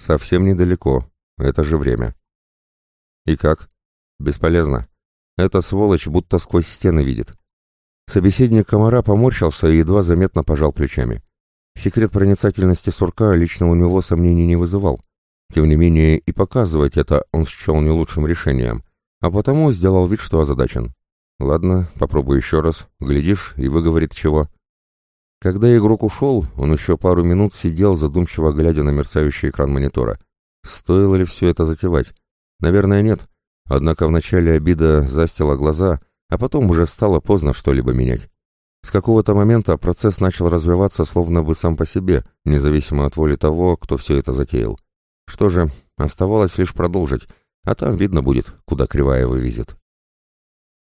Совсем недалеко. Это же время. И как? Бесполезно. Эта сволочь будто сквозь стены видит. Собеседник комара поморщился и едва заметно пожал плечами. Секрет проницательности сурка лично у него сомнений не вызывал. Тем не менее, и показывать это он счел не лучшим решением, а потому сделал вид, что озадачен. Ладно, попробую еще раз, глядишь, и выговорит чего. Когда игрок ушел, он еще пару минут сидел, задумчиво глядя на мерцающий экран монитора. Стоило ли все это затевать? Наверное, нет. Однако вначале обида застила глаза, а потом уже стало поздно что-либо менять. С какого-то момента процесс начал развиваться словно бы сам по себе, независимо от воли того, кто все это затеял. Что же, оставалось лишь продолжить, а там видно будет, куда кривая вывезет.